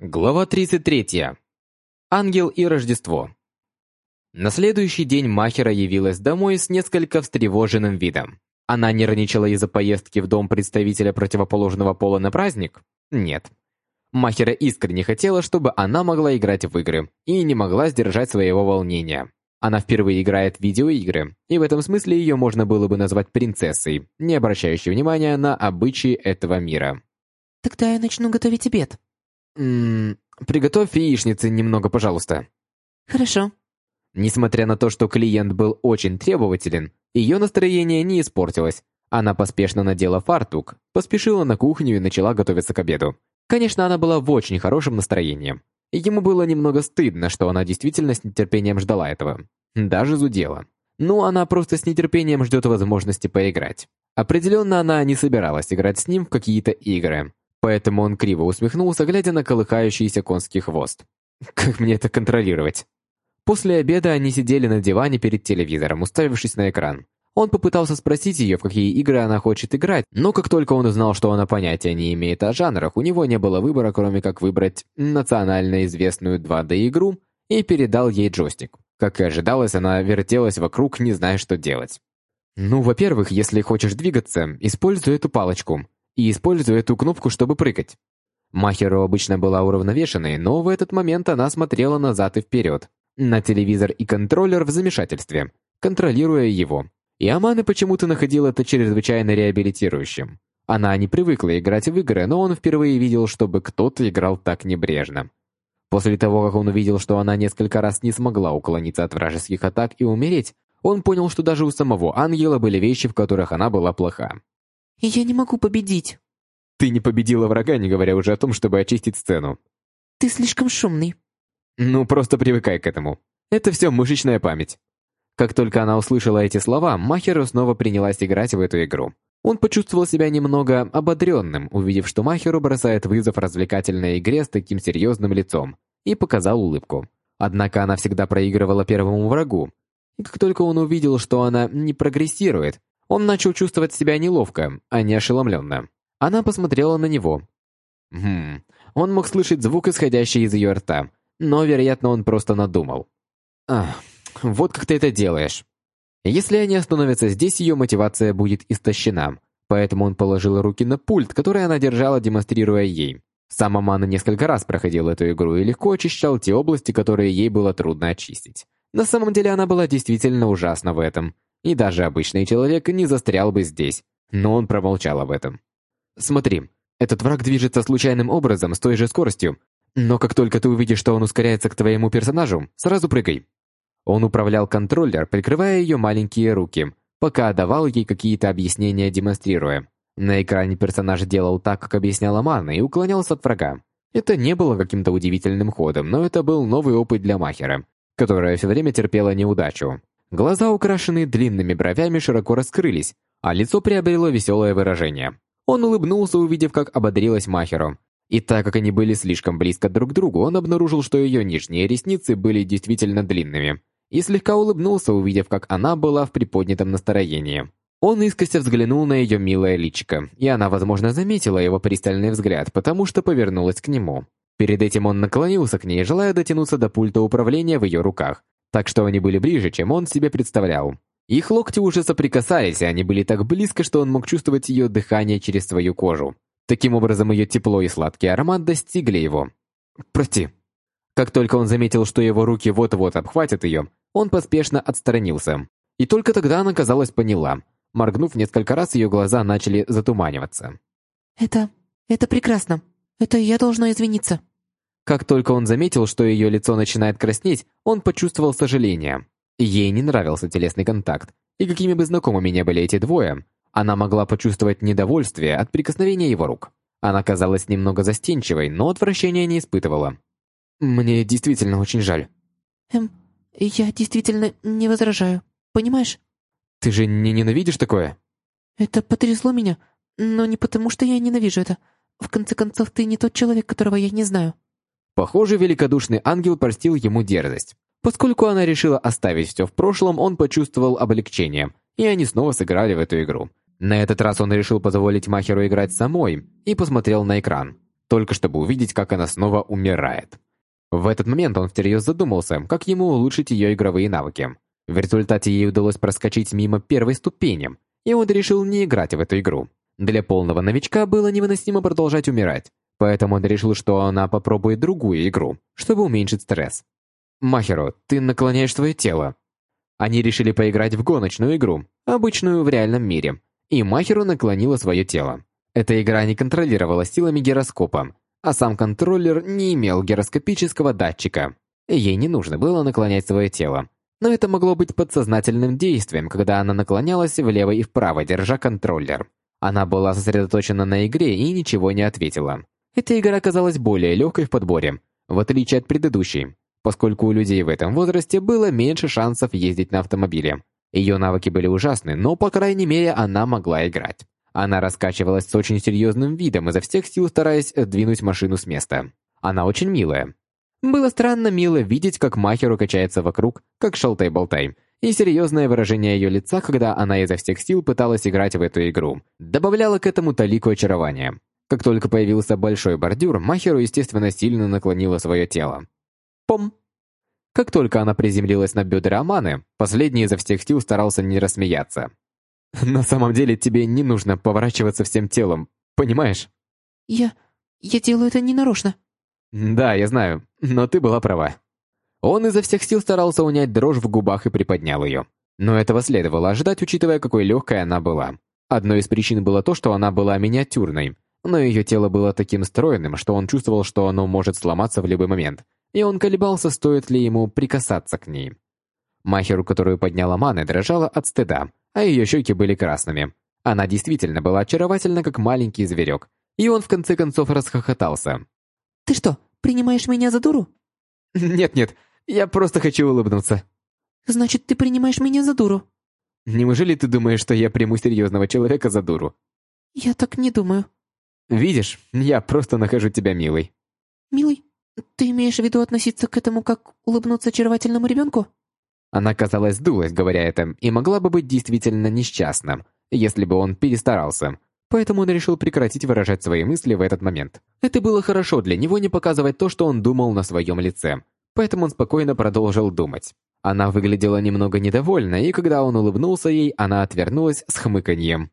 Глава 33. Ангел и Рождество. На следующий день Махера явилась домой с несколько встревоженным видом. Она нервничала из-за поездки в дом представителя противоположного пола на праздник? Нет. Махера искренне хотела, чтобы она могла играть в игры, и не могла сдержать своего волнения. Она впервые играет в видеоигры, и в этом смысле ее можно было бы назвать принцессой, не обращающей внимания на обычаи этого мира. «Тогда я начну готовить обед», Приготовь яичницы немного, пожалуйста. Хорошо. Несмотря на то, что клиент был очень требователен, ее настроение не испортилось. Она поспешно надела фартук, поспешила на кухню и начала готовиться к обеду. Конечно, она была в очень хорошем настроении. Ему было немного стыдно, что она действительно с нетерпением ждала этого. Даже зудела. Ну, она просто с нетерпением ждет возможности поиграть. Определенно, она не собиралась играть с ним в какие-то игры. Поэтому он криво усмехнулся, глядя на колыхающийся конский хвост. Как мне это контролировать? После обеда они сидели на диване перед телевизором, уставившись на экран. Он попытался спросить ее, в какие игры она хочет играть, но как только он узнал, что она понятия не имеет о жанрах, у него не было выбора, кроме как выбрать национально известную 2D-игру и передал ей джойстик. Как и ожидалось, она вертелась вокруг, не зная, что делать. Ну, во-первых, если хочешь двигаться, используй эту палочку и использую эту кнопку, чтобы прыгать. Махеру обычно была уравновешенной, но в этот момент она смотрела назад и вперед, на телевизор и контроллер в замешательстве, контролируя его. И Аманы почему-то находила это чрезвычайно реабилитирующим. Она не привыкла играть в игры, но он впервые видел, чтобы кто-то играл так небрежно. После того, как он увидел, что она несколько раз не смогла уклониться от вражеских атак и умереть, он понял, что даже у самого ангела были вещи, в которых она была плоха и я не могу победить». «Ты не победила врага, не говоря уже о том, чтобы очистить сцену». «Ты слишком шумный». «Ну, просто привыкай к этому. Это все мышечная память». Как только она услышала эти слова, Махеру снова принялась играть в эту игру. Он почувствовал себя немного ободренным, увидев, что Махеру бросает вызов развлекательной игре с таким серьезным лицом, и показал улыбку. Однако она всегда проигрывала первому врагу. И как только он увидел, что она не прогрессирует, он начал чувствовать себя неловко, а не ошеломленно. Она посмотрела на него. Хм, он мог слышать звук, исходящий из ее рта, но, вероятно, он просто надумал. Ах, вот как ты это делаешь. Если они остановятся здесь, ее мотивация будет истощена, поэтому он положил руки на пульт, который она держала, демонстрируя ей. Сам Амана несколько раз проходил эту игру и легко очищал те области, которые ей было трудно очистить. На самом деле она была действительно ужасна в этом и даже обычный человек не застрял бы здесь, но он промолчал об этом. Смотри, этот враг движется случайным образом с той же скоростью, но как только ты увидишь, что он ускоряется к твоему персонажу, сразу прыгай. Он управлял контроллер, прикрывая ее маленькие руки, пока давал ей какие-то объяснения, демонстрируя. На экране персонаж делал так, как объясняла Мана, и уклонялся от врага. Это не было каким-то удивительным ходом, но это был новый опыт для Махера, которая все время терпела неудачу. Глаза, украшенные длинными бровями, широко раскрылись, а лицо приобрело веселое выражение. Он улыбнулся, увидев, как ободрилась Махеру. И так как они были слишком близко друг к другу, он обнаружил, что ее нижние ресницы были действительно длинными, и слегка улыбнулся, увидев, как она была в приподнятом настроении. Он искося взглянул на ее милое личико, и она, возможно, заметила его пристальный взгляд, потому что повернулась к нему. Перед этим он наклонился к ней, желая дотянуться до пульта управления в ее руках, так что они были ближе, чем он себе представлял. Их локти уже соприкасались, и они были так близко, что он мог чувствовать ее дыхание через свою кожу. Таким образом, ее тепло и сладкий аромат достигли его. Прости. Как только он заметил, что его руки вот-вот обхватят ее, он поспешно отстранился. И только тогда она, казалось, поняла. Моргнув несколько раз, ее глаза начали затуманиваться. «Это... это прекрасно. Это я должна извиниться». Как только он заметил, что ее лицо начинает краснеть, он почувствовал сожаление. Ей не нравился телесный контакт, и какими бы знакомыми ни были эти двое, она могла почувствовать недовольствие от прикосновения его рук. Она казалась немного застенчивой, но отвращения не испытывала. «Мне действительно очень жаль». «Эм, я действительно не возражаю, понимаешь?» «Ты же не ненавидишь такое?» «Это потрясло меня, но не потому, что я ненавижу это. В конце концов, ты не тот человек, которого я не знаю». Похоже, великодушный ангел простил ему дерзость. Поскольку она решила оставить все в прошлом, он почувствовал облегчение, и они снова сыграли в эту игру. На этот раз он решил позволить Махеру играть самой и посмотрел на экран. только чтобы увидеть, как она снова умирает. В этот момент он всерьез задумался, как ему улучшить ее игровые навыки. В результате ей удалось проскочить мимо первой ступени, и он решил не играть в эту игру. Для полного новичка было невыносимо продолжать умирать, поэтому он решил, что она попробует другую игру, чтобы уменьшить стресс. «Махеро, ты наклоняешь свое тело». Они решили поиграть в гоночную игру, обычную в реальном мире, и Махеру наклонила свое тело. Эта игра не контролировала силами гироскопа, а сам контроллер не имел гироскопического датчика. Ей не нужно было наклонять свое тело. Но это могло быть подсознательным действием, когда она наклонялась влево и вправо, держа контроллер. Она была сосредоточена на игре и ничего не ответила. Эта игра оказалась более легкой в подборе, в отличие от предыдущей, поскольку у людей в этом возрасте было меньше шансов ездить на автомобиле. Ее навыки были ужасны, но, по крайней мере, она могла играть. Она раскачивалась с очень серьезным видом, изо всех сил стараясь двинуть машину с места. Она очень милая. Было странно мило видеть, как Махеру качается вокруг, как шалтай-болтай, и серьезное выражение ее лица, когда она изо всех сил пыталась играть в эту игру, добавляло к этому талику очарования. Как только появился большой бордюр, Махеру, естественно, сильно наклонила свое тело. Пом! Как только она приземлилась на бедра Аманы, последний изо всех сил старался не рассмеяться. На самом деле тебе не нужно поворачиваться всем телом, понимаешь? Я... я делаю это ненарочно. Да, я знаю, но ты была права. Он изо всех сил старался унять дрожь в губах и приподнял ее. Но этого следовало ожидать, учитывая, какой легкой она была. Одной из причин было то, что она была миниатюрной, но ее тело было таким стройным, что он чувствовал, что оно может сломаться в любой момент, и он колебался, стоит ли ему прикасаться к ней. Махеру, которую подняла Маны, дрожала от стыда, а ее щеки были красными. Она действительно была очаровательна, как маленький зверек, и он в конце концов расхохотался. «Ты что, принимаешь меня за дуру?» «Нет-нет, я просто хочу улыбнуться». «Значит, ты принимаешь меня за дуру?» «Неужели ты думаешь, что я приму серьезного человека за дуру?» «Я так не думаю». «Видишь, я просто нахожу тебя милой». «Милый? Ты имеешь в виду относиться к этому как улыбнуться очаровательному ребенку?» Она, казалось, дулась, говоря это, и могла бы быть действительно несчастным, если бы он перестарался. Поэтому он решил прекратить выражать свои мысли в этот момент. Это было хорошо для него не показывать то, что он думал на своем лице. Поэтому он спокойно продолжил думать. Она выглядела немного недовольна, и когда он улыбнулся ей, она отвернулась с хмыканьем.